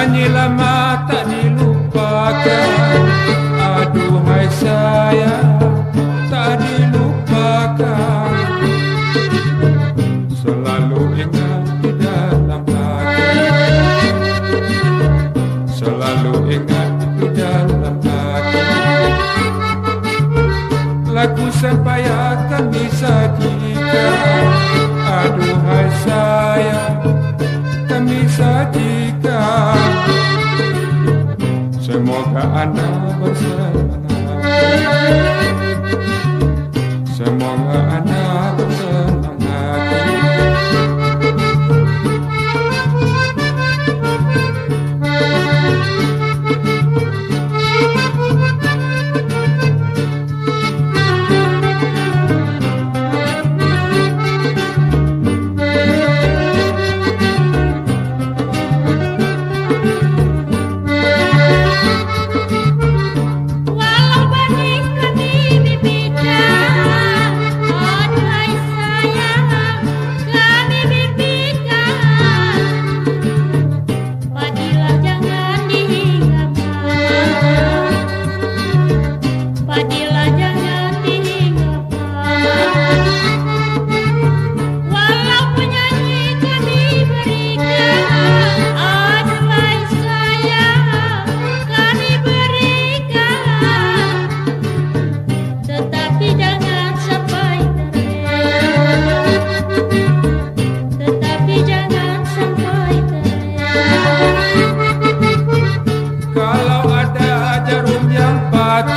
Nyanyilah mata dilupakan. Aduhai sayang tak dilupakan. Selalu ingat di dalam hati. Selalu ingat di dalam hati. Lagu sampai akan disajikan Aduhai anda bersenang Semoga anda bersenang hati Walau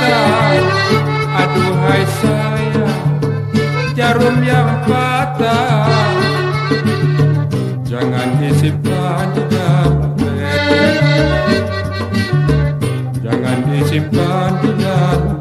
patah Aduhai sayang Jarum yang patah. Jangan disimpan di dalam peti Jangan disimpan di dalam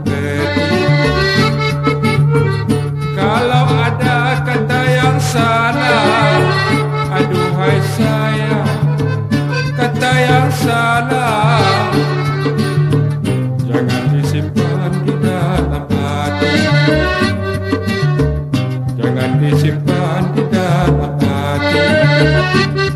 disimpan di dalam hati